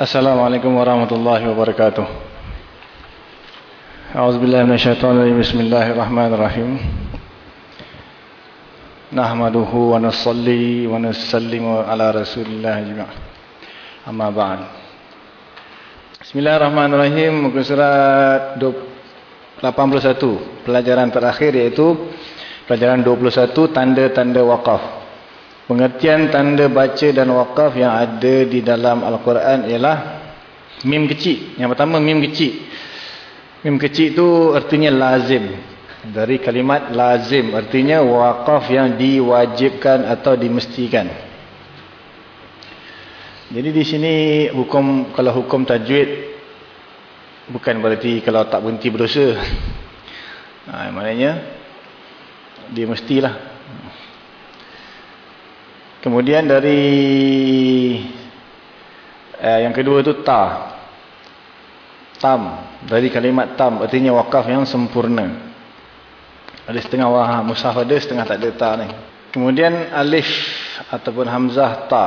Assalamualaikum warahmatullahi wabarakatuh. A'udzubillahi minasyaitonir Bismillahirrahmanirrahim. Nahmaduhu wa nusalli wa nusallimu ala Rasulillah jami'an. Amma ba'd. Bismillahirrahmanirrahim. Muka surat 81, pelajaran terakhir iaitu pelajaran 21 tanda-tanda waqaf. Pengertian tanda baca dan wakaf yang ada di dalam Al-Quran ialah mim kecil. Yang pertama mim kecil. Mim kecil itu artinya lazim. Dari kalimat lazim artinya wakaf yang diwajibkan atau dimestikan. Jadi di sini hukum kalau hukum tajwid bukan berarti kalau tak berhenti berdosa. Ha, maknanya dia mestilah Kemudian dari eh, yang kedua itu ta. Tam. Dari kalimat tam artinya wakaf yang sempurna. Ada setengah wah mushaf ada, setengah tak ada ta ni. Kemudian alif ataupun hamzah ta.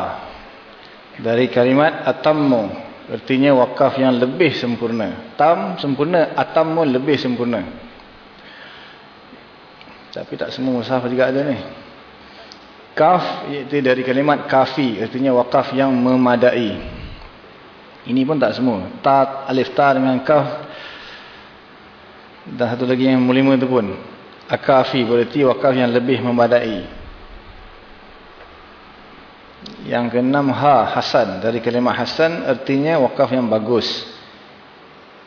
Dari kalimat atammu artinya wakaf yang lebih sempurna. Tam sempurna, atammu lebih sempurna. Tapi tak semua mushaf juga ada ni. Kaf iaitu dari kalimat kafi artinya wakaf yang memadai. Ini pun tak semua. Ta alif ta dengan kaf dan satu lagi yang mulima itu pun akafi berarti wakaf yang lebih memadai. Yang keenam ha hasan dari kalimat hasan artinya wakaf yang bagus.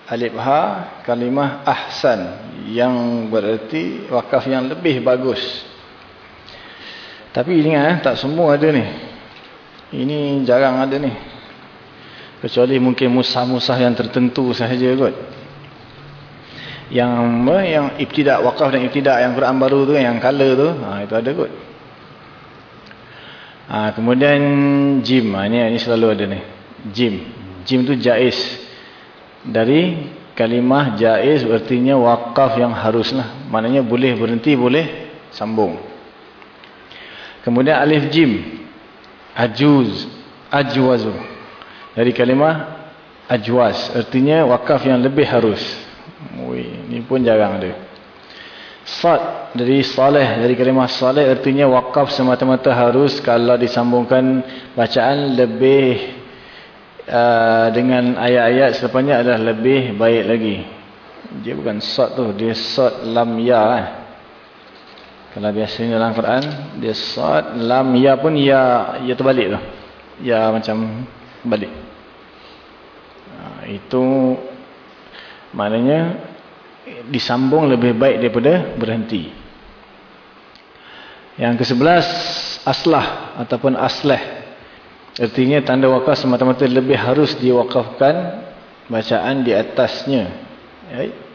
Alif ha kalimah ahsan yang berarti wakaf yang lebih bagus. Tapi ingat eh, tak semua ada ni. Ini jarang ada ni. Kecuali mungkin musah-musah yang tertentu sahaja kot. Yang yang ibtidak wakaf dan ibtidak yang Quran baru tu yang color tu, ha, itu ada kot. Ha, kemudian jim, ha, ini, ini selalu ada ni. Jim. Jim tu jais. Dari kalimah jais artinya wakaf yang haruslah. Maknanya boleh berhenti, boleh sambung. Kemudian alif jim. Ajuz. Ajwazu. Dari kalimah ajwaz. Artinya wakaf yang lebih harus. Ui, ini pun jarang ada. Sad. Dari salih. Dari kalimah salih. Artinya wakaf semata-mata harus. Kalau disambungkan bacaan lebih. Uh, dengan ayat-ayat selepasnya adalah lebih baik lagi. Dia bukan sad tu. Dia sad lam ya. Eh. Kalau biasanya dalam Quran dia sad lam ya pun ya ya terbalik tu. Ya macam balik. Ha, itu maknanya disambung lebih baik daripada berhenti. Yang ke-11 aslah ataupun asleh. Artinya tanda wakaf semata-mata lebih harus diwakafkan bacaan di atasnya. Ya.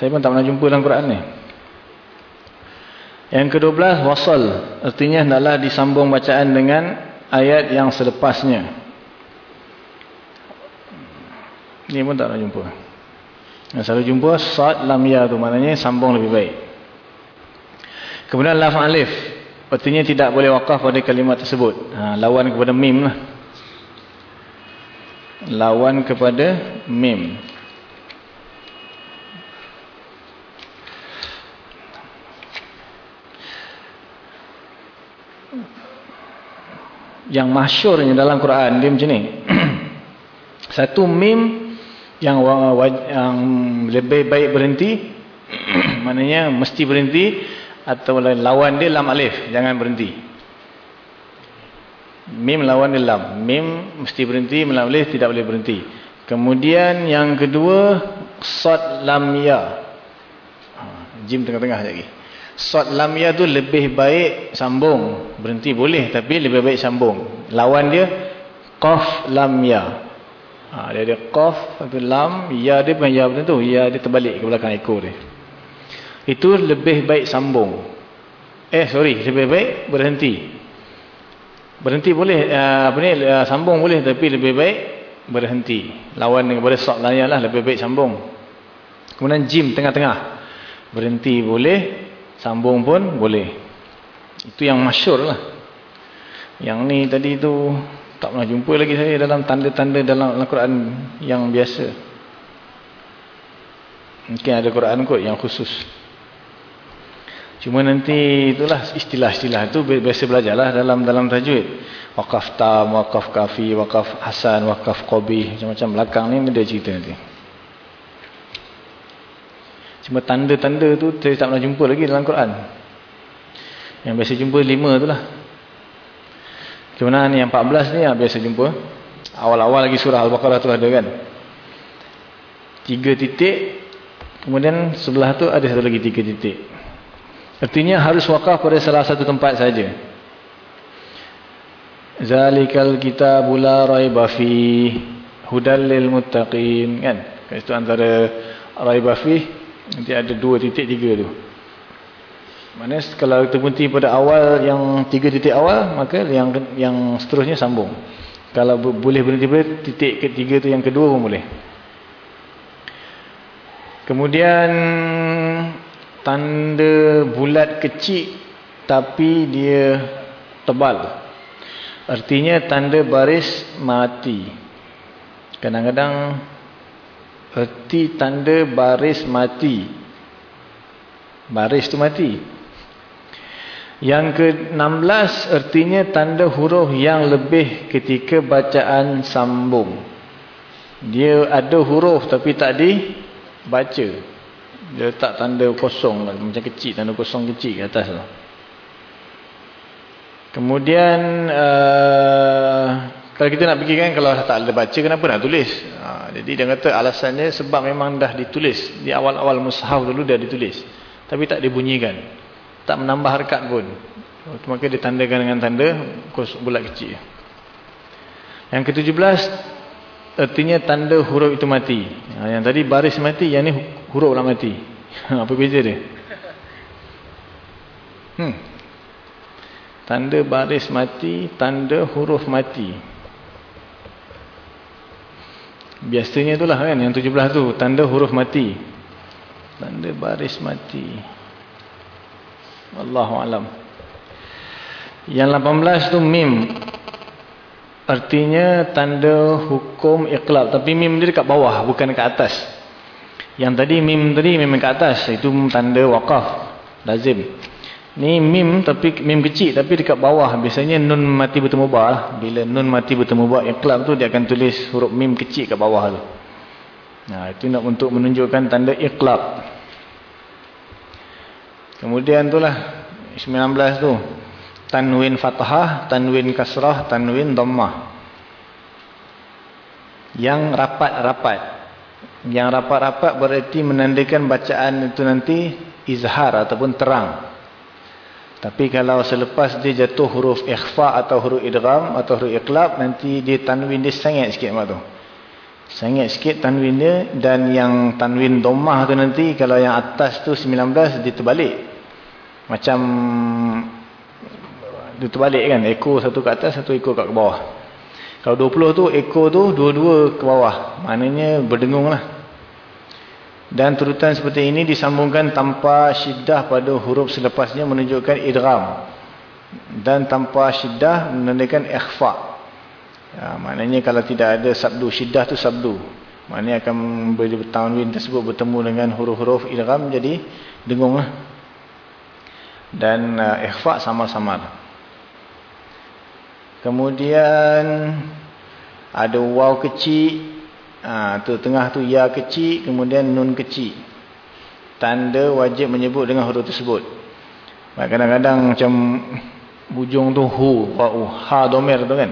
Saya pun tak pernah jumpa dalam Quran ni. Yang ke-12 wasal artinya hendaklah disambung bacaan dengan ayat yang selepasnya. Ni pun tak pernah jumpa. Yang selalu jumpa sad lam ya tu maknanya sambung lebih baik. Kemudian laf alif artinya tidak boleh wakaf pada kalimat tersebut. Ha, lawan kepada mim lah. Lawan kepada mim. Yang masyurnya dalam Quran dia macam ni. Satu mim yang yang lebih baik berhenti maknanya mesti berhenti atau lawan dia lam alif jangan berhenti. Mim lawan dia lam. Mim mesti berhenti lam alif tidak boleh berhenti. Kemudian yang kedua sad lam ya. Ha, jim tengah-tengah lagi Sod lam ya tu lebih baik sambung. Berhenti boleh tapi lebih baik sambung. Lawan dia qaf lam ya. Ha, dia ada qaf tapi lam ya dia bukan ya betul tu. Ya dia terbalik ke belakang ekor dia. Itu lebih baik sambung. Eh sorry, lebih baik berhenti. Berhenti boleh uh, apa ni uh, sambung boleh tapi lebih baik berhenti. Lawan dengan pada sod lam ya lah lebih baik sambung. Kemudian jim tengah-tengah. Berhenti boleh Sambung pun boleh. Itu yang masyur lah. Yang ni tadi tu tak pernah jumpa lagi saya dalam tanda-tanda dalam Al-Quran yang biasa. Mungkin ada Quran kot yang khusus. Cuma nanti itulah istilah-istilah itu biasa belajarlah dalam dalam tajwid. Waqaf tam, waqaf kafi, waqaf hasan, waqaf qabih, macam-macam belakang ni dia cerita nanti. Cuma tanda-tanda tu saya tak pernah jumpa lagi dalam Quran. Yang biasa jumpa lima tu lah. Cuma ni yang 14 ni yang biasa jumpa. Awal-awal lagi surah Al-Baqarah tu ada kan. Tiga titik. Kemudian sebelah tu ada satu lagi tiga titik. Artinya harus wakaf pada salah satu tempat saja. Zalikal kitabul la raiba fi hudal lil muttaqin kan. Itu antara raiba fi Nanti ada dua titik tiga tu. Mana kalau kita berhenti pada awal yang tiga titik awal, maka yang yang seterusnya sambung. Kalau boleh berhenti pada titik ketiga tu yang kedua pun boleh. Kemudian tanda bulat kecil tapi dia tebal. Artinya tanda baris mati. Kadang-kadang Erti tanda baris mati. Baris tu mati. Yang ke-16 artinya tanda huruf yang lebih ketika bacaan sambung. Dia ada huruf tapi tak dibaca. Dia letak tanda kosong macam kecil, tanda kosong kecil ke atas tu. Kemudian uh, kalau kita nak fikirkan kalau tak ada baca kenapa nak tulis? Ha, jadi dia kata alasannya sebab memang dah ditulis di awal-awal mushaf dulu dah ditulis. Tapi tak dibunyikan. Tak menambah harkat pun. Maka ditandakan dengan tanda kos bulat kecil. Yang ke-17 artinya tanda huruf itu mati. Ha, yang tadi baris mati, yang ni huruf pula mati. Apa beza dia? Hmm. Tanda baris mati, tanda huruf mati. Biasanya itulah kan yang 17 tu tanda huruf mati. Tanda baris mati. Allahu alam. Yang 18 tu mim. Artinya tanda hukum iqlab tapi mim dia dekat bawah bukan dekat atas. Yang tadi mim tadi memang dekat atas itu tanda waqaf lazim. Ni mim tapi mim kecil tapi dekat bawah. Biasanya nun mati bertemu ba. Bila nun mati bertemu ba iqlab tu dia akan tulis huruf mim kecil kat bawah tu. Nah, itu nak untuk menunjukkan tanda iqlab. Kemudian itulah 19 tu. Tanwin fathah, tanwin kasrah, tanwin dhammah. Yang rapat-rapat. Yang rapat-rapat berarti menandakan bacaan itu nanti izhar ataupun terang. Tapi kalau selepas dia jatuh huruf ikhfa atau huruf idgham atau huruf iqlab nanti dia tanwin dia sengit sikit mak tu. Sengit sikit tanwin dia dan yang tanwin dhammah tu nanti kalau yang atas tu 19 dia terbalik. Macam dia terbalik kan ekor satu ke atas satu ekor kat bawah. Kalau 20 tu ekor tu dua-dua ke bawah. Maknanya berdengung lah. Dan turutan seperti ini disambungkan tanpa syiddah pada huruf selepasnya menunjukkan idram. Dan tanpa syiddah menandakan ikhfa. Ya, maknanya kalau tidak ada sabdu, syiddah tu sabdu. Maknanya akan bertanwin tersebut bertemu dengan huruf-huruf idram jadi dengung lah. Dan uh, ikhfa sama-sama. Kemudian ada waw kecil Ha, tu tengah tu ya kecil, kemudian nun kecil. Tanda wajib menyebut dengan huruf tersebut. Kadang-kadang macam hujung tu hu, wa'u, ha domer tu kan.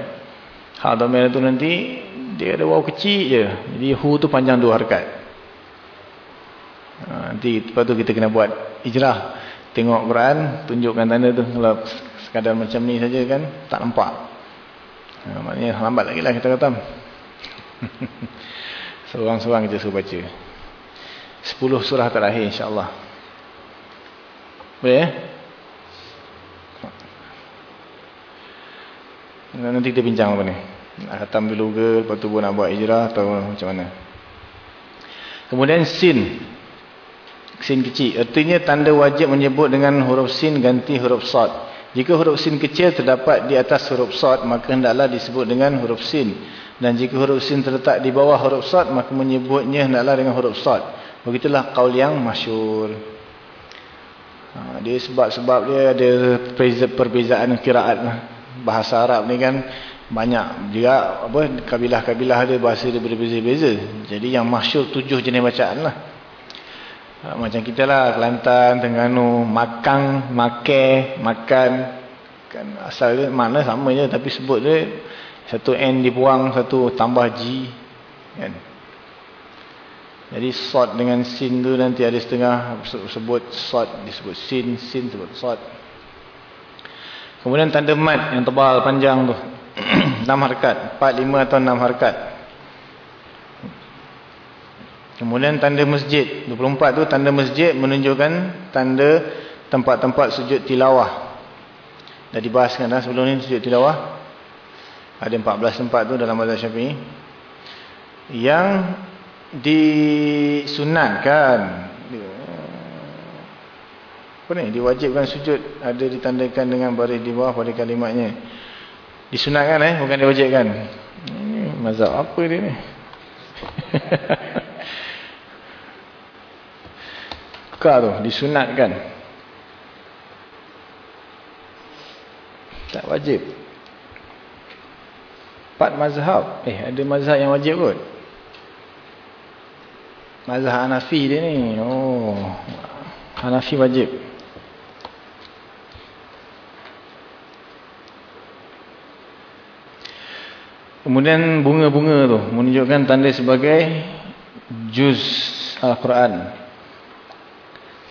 Ha domer tu nanti dia ada waw kecil je. Jadi hu tu panjang dua harkat. Ha, nanti lepas tu kita kena buat ijrah. Tengok Quran, tunjukkan tanda tu. Kalau sekadar macam ni saja kan, tak nampak. Ha, maknanya lambat lagi lah kita kata. Seorang-seorang kita suruh baca. Sepuluh surah terakhir insyaAllah. Boleh eh? Nanti kita bincang apa ni. Nak khatam dulu ke, lepas tu nak buat hijrah atau macam mana. Kemudian sin. Sin kecil. Artinya tanda wajib menyebut dengan huruf sin ganti huruf sad. Jika huruf sin kecil terdapat di atas huruf sod, maka hendaklah disebut dengan huruf sin. Dan jika huruf sin terletak di bawah huruf sod, maka menyebutnya hendaklah dengan huruf sod. Begitulah kaul yang masyur. Ha, dia sebab-sebab dia ada perbezaan kiraat. Bahasa Arab ni kan banyak juga apa kabilah-kabilah ada bahasa dia berbeza-beza. Jadi yang masyur tujuh jenis bacaan lah. Ha, macam kita lah, Kelantan, Terengganu, makan, make, makan. Kan asal dia mana sama je tapi sebut dia satu N dibuang, satu tambah G. Kan? Jadi sod dengan sin tu nanti ada setengah sebut sod, disebut sin, sin sebut sod. Kemudian tanda mat yang tebal, panjang tu. 6 harkat, 4, 5 atau 6 harkat. Kemudian tanda masjid. 24 tu tanda masjid menunjukkan tanda tempat-tempat sujud tilawah. Dah dibahaskan dah sebelum ni sujud tilawah. Ada 14 tempat tu dalam mazhab Syafi'i. Yang disunatkan. Apa ni? Diwajibkan sujud. Ada ditandakan dengan baris di bawah pada kalimatnya. Disunatkan eh. Bukan diwajibkan. Mazhab apa dia ni? tukar tu disunatkan. Tak wajib. Empat mazhab. Eh ada mazhab yang wajib kot. Mazhab Hanafi dia ni. Oh Hanafi wajib. Kemudian bunga-bunga tu menunjukkan tanda sebagai juz Al-Quran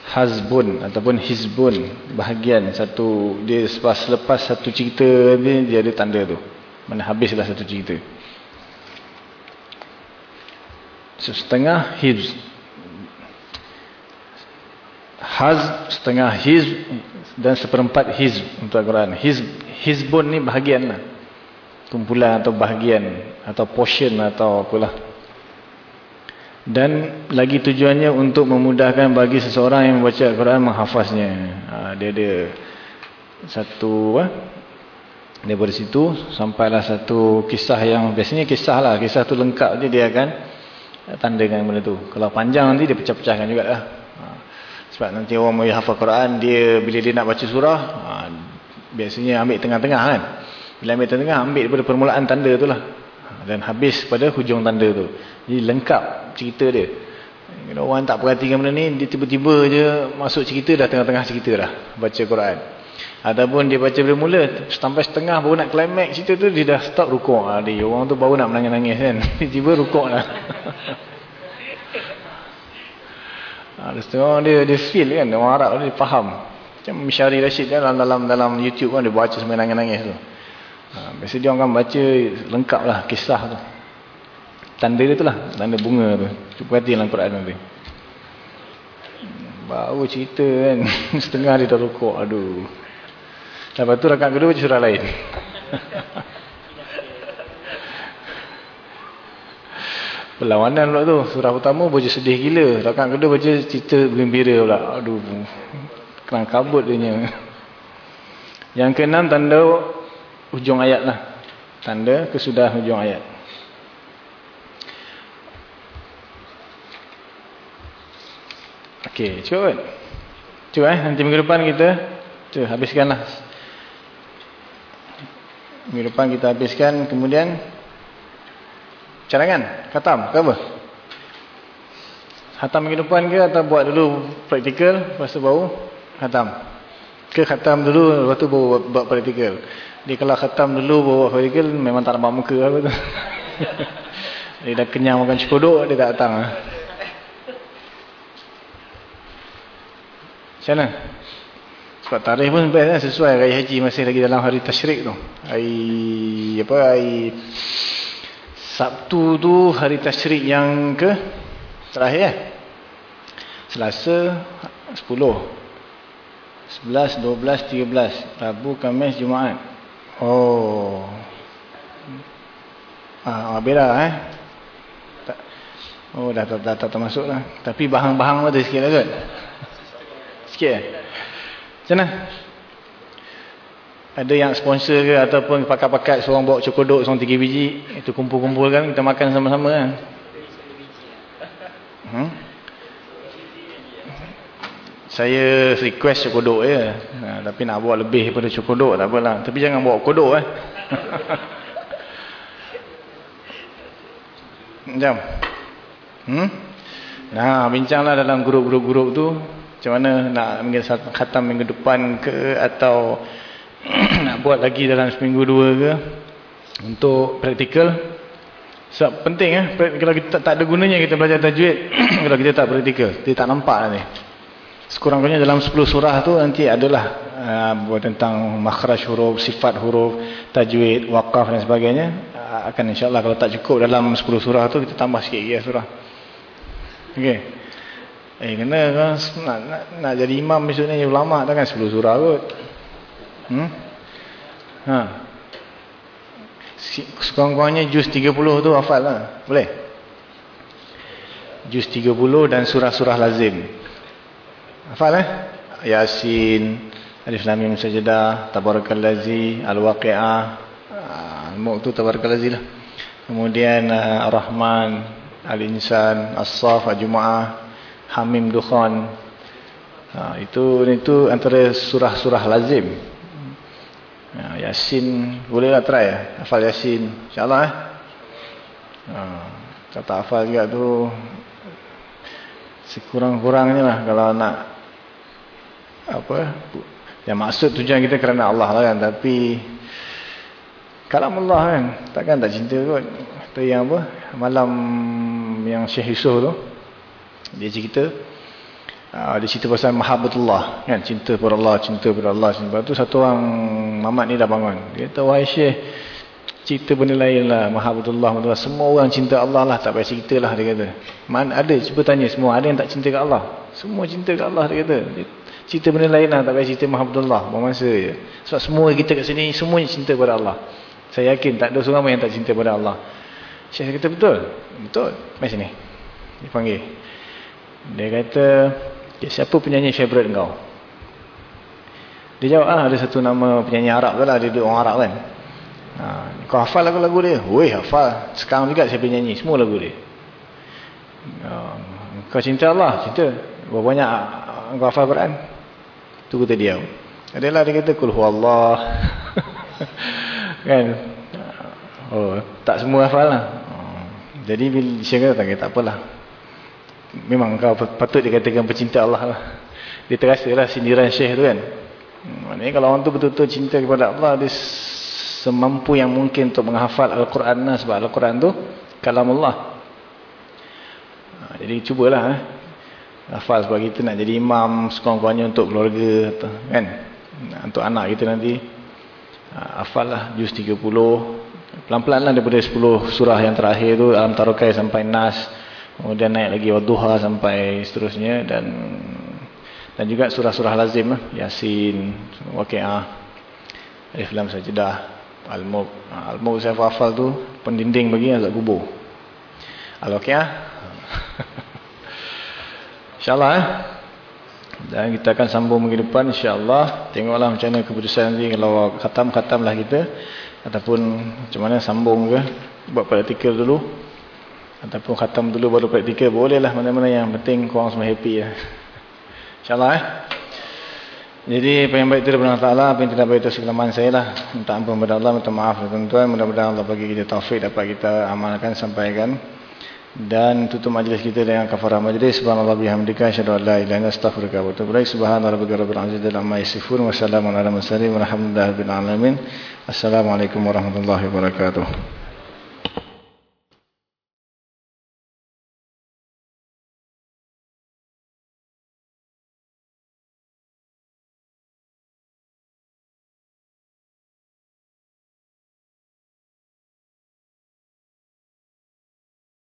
hazbun ataupun hizbun bahagian. Satu dia selepas, selepas satu cerita dia, dia ada tanda tu. Mana habislah satu cerita. So, setengah hizb haz setengah hizb dan seperempat hizb untuk Al-Quran. Hizb, hizbun ni bahagian lah kumpulan atau bahagian atau portion atau apalah dan lagi tujuannya untuk memudahkan bagi seseorang yang membaca Al-Quran menghafaznya. Ha, dia ada satu apa? Daripada situ sampailah satu kisah yang biasanya kisah lah. Kisah tu lengkap je dia akan tandakan benda tu. Kalau panjang nanti dia pecah-pecahkan juga lah. Ha, sebab nanti orang mau hafal Quran dia bila dia nak baca surah ha, biasanya ambil tengah-tengah kan. Bila ambil tengah-tengah ambil daripada permulaan tanda tu lah dan habis pada hujung tanda tu. Jadi lengkap cerita dia. Kalau orang tak perhatikan benda ni dia tiba-tiba je masuk cerita dah tengah-tengah cerita dah baca Quran. Ataupun dia baca bila mula sampai setengah baru nak climax cerita tu dia dah stop rukuk. Ha, dia, orang tu baru nak menangis-nangis kan. Tiba-tiba rukuk lah ha, setengah dia, dia feel kan orang Arab dia faham. Macam Mishari Rashid kan dalam, dalam, dalam YouTube kan dia baca sampai nangis-nangis tu ha, biasa dia orang baca lengkap lah kisah tu. Tanda dia tu lah tanda bunga tu. Cuba hati dalam Quran nanti. Baru cerita kan setengah dia dah rukuk aduh. Lepas tu rakan kedua baca surah lain. Perlawanan pula tu surah pertama baca sedih gila. Rakan kedua baca cerita gembira pula. Aduh kerang kabut dia yang keenam tanda ujung ayat lah tanda kesudah ujung ayat Okey, cukup kan? Cukup eh, nanti minggu depan kita tu habiskanlah. Minggu depan kita habiskan, kemudian cadangan, khatam, ke apa? Khatam minggu depan ke atau buat dulu praktikal, lepas tu baru khatam? Ke khatam dulu, lepas tu baru buat praktikal? Dia kalau khatam dulu baru buat praktikal, memang tak nampak muka apa tu. dia dah kenyang makan cekodok, dia tak datang lah. Macam mana? Sebab tarikh pun best kan? sesuai raya haji masih lagi dalam hari tasyrik tu. Hari apa? Hari Sabtu tu hari tasyrik yang ke terakhir eh? Selasa 10. 11, 12, 13. Rabu, Khamis, Jumaat. Oh. Ah, beda eh. Oh, dah tak, dah, tak termasuk lah. Tapi bahang-bahang ada sikit lah kan? Sikit eh? Macam mana? ada yang sponsor ke ataupun pakat-pakat seorang bawa cokodok seorang tiga biji itu kumpul-kumpulkan kita makan sama-sama kan hmm? Saya request cokodok je ha, tapi nak bawa lebih daripada cokodok tak apalah. Tapi jangan bawa kodok eh. Jam hmm? nah bincanglah dalam grup-grup-grup tu. Macam mana nak khatam minggu depan ke atau nak buat lagi dalam seminggu dua ke. Untuk praktikal. Sebab penting eh. Kalau kita tak ada gunanya kita belajar tajwid. Kalau kita tak praktikal dia tak nampak nanti sekurang-kurangnya dalam 10 surah tu nanti adalah uh, tentang makhraj huruf, sifat huruf tajwid, waqaf dan sebagainya uh, akan insyaAllah kalau tak cukup dalam 10 surah tu kita tambah sikit lagi surah ok eh kena kan nak, nak, nak jadi imam ni ulama' tak kan 10 surah kot Hmm? Ha. Sekurang-kurangnya juz 30 tu hafal lah. Boleh? Juz 30 dan surah-surah lazim. Hafal eh? Yasin, Alif Lam Mim Sajdah, Tabarakallazi, Al-Waqi'ah. Al-Mu'k tu Tabarakallazi lah. Kemudian uh, Ar-Rahman, Al-Insan, As-Saf, Al-Jum'ah, Hamim Dukhan. Ha, itu itu antara surah-surah lazim. Ya, Yasin bolehlah try ya. Hafal Yasin. Insya-Allah eh. Ha, kata hafal juga tu sekurang-kurangnya lah kalau nak apa? Yang maksud tujuan kita kerana Allah lah kan tapi kalam Allah kan. Takkan tak cinta kot. Tu yang apa? Malam yang Syekh Yusof tu dia cerita Uh, dia cerita pasal mahabbatullah kan. Cinta kepada Allah cinta kepada Allah sebab tu satu orang mamat ni dah bangun. Dia kata wahai syekh cerita benda lain lah mahabbatullah semua orang cinta Allah lah tak payah cerita lah dia kata. Mana ada cuba tanya semua ada yang tak cinta ke Allah? Semua cinta ke Allah dia kata. Dia, cerita benda lain lah tak payah cerita mahabbatullah bermasa je sebab semua kita kat sini semuanya cinta kepada Allah saya yakin tak ada seorang yang tak cinta kepada Allah syekh kata betul betul mari sini dia panggil dia kata Okay, siapa penyanyi favourite kau? Dia jawab, ah, ada satu nama penyanyi Arab tu lah. Dia duduk orang Arab kan. Ha, kau hafal lagu-lagu dia? Weh, hafal. Sekarang juga saya penyanyi. Semua lagu dia. Ha, kau cinta Allah? Cinta. Berapa banyak kau hafal Quran? Tu kata dia. Adalah dia kata, Kul Allah. kan? Oh, tak semua hafal lah. Jadi, dia kata, tak apalah memang kau patut dikatakan pecinta Allah lah. Dia terasa lah sindiran syekh tu kan. Hmm, maknanya kalau orang tu betul-betul cinta kepada Allah, dia semampu yang mungkin untuk menghafal Al-Quran lah. Sebab Al-Quran tu kalam Allah. Ha, jadi cubalah eh. Hafal sebab kita nak jadi imam sekurang-kurangnya untuk keluarga. kan? Untuk anak kita nanti. Ha, hafal lah juz 30. Pelan-pelan lah daripada 10 surah yang terakhir tu. Alam Tarukai sampai Nas. Kemudian naik lagi Wadduha sampai seterusnya dan dan juga surah-surah lazim lah. Yasin, Waqi'ah, Alif Lam Sajdah, Al-Mulk. Ha, Al-Mulk saya hafal tu pendinding bagi azab kubur. Al-Waqi'ah. InsyaAllah eh. Dan kita akan sambung minggu depan insya-Allah. Tengoklah macam mana keputusan nanti kalau khatam-khatamlah kita. Ataupun macam mana sambung ke. Buat praktikal dulu. Ataupun khatam dulu baru praktikal. Bolehlah mana-mana yang penting korang semua happy lah insyaAllah eh? Jadi apa yang baik itu daripada Allah Ta'ala apa yang tidak baik itu sekelaman saya lah. Minta ampun kepada Allah minta maaf kepada tuan-tuan. Mudah-mudahan Allah bagi kita taufik dapat kita amalkan sampaikan dan tutup majlis kita dengan kafarah majlis. Subhanallah bihamdika asyhadu an la ilaha illa astaghfiruka wa atubu ilaik. Subhana rabbika rabbil izzati amma yasifun. Wa salamun ala mursalin. Walhamdulillahi rabbil alamin. Assalamualaikum warahmatullahi wabarakatuh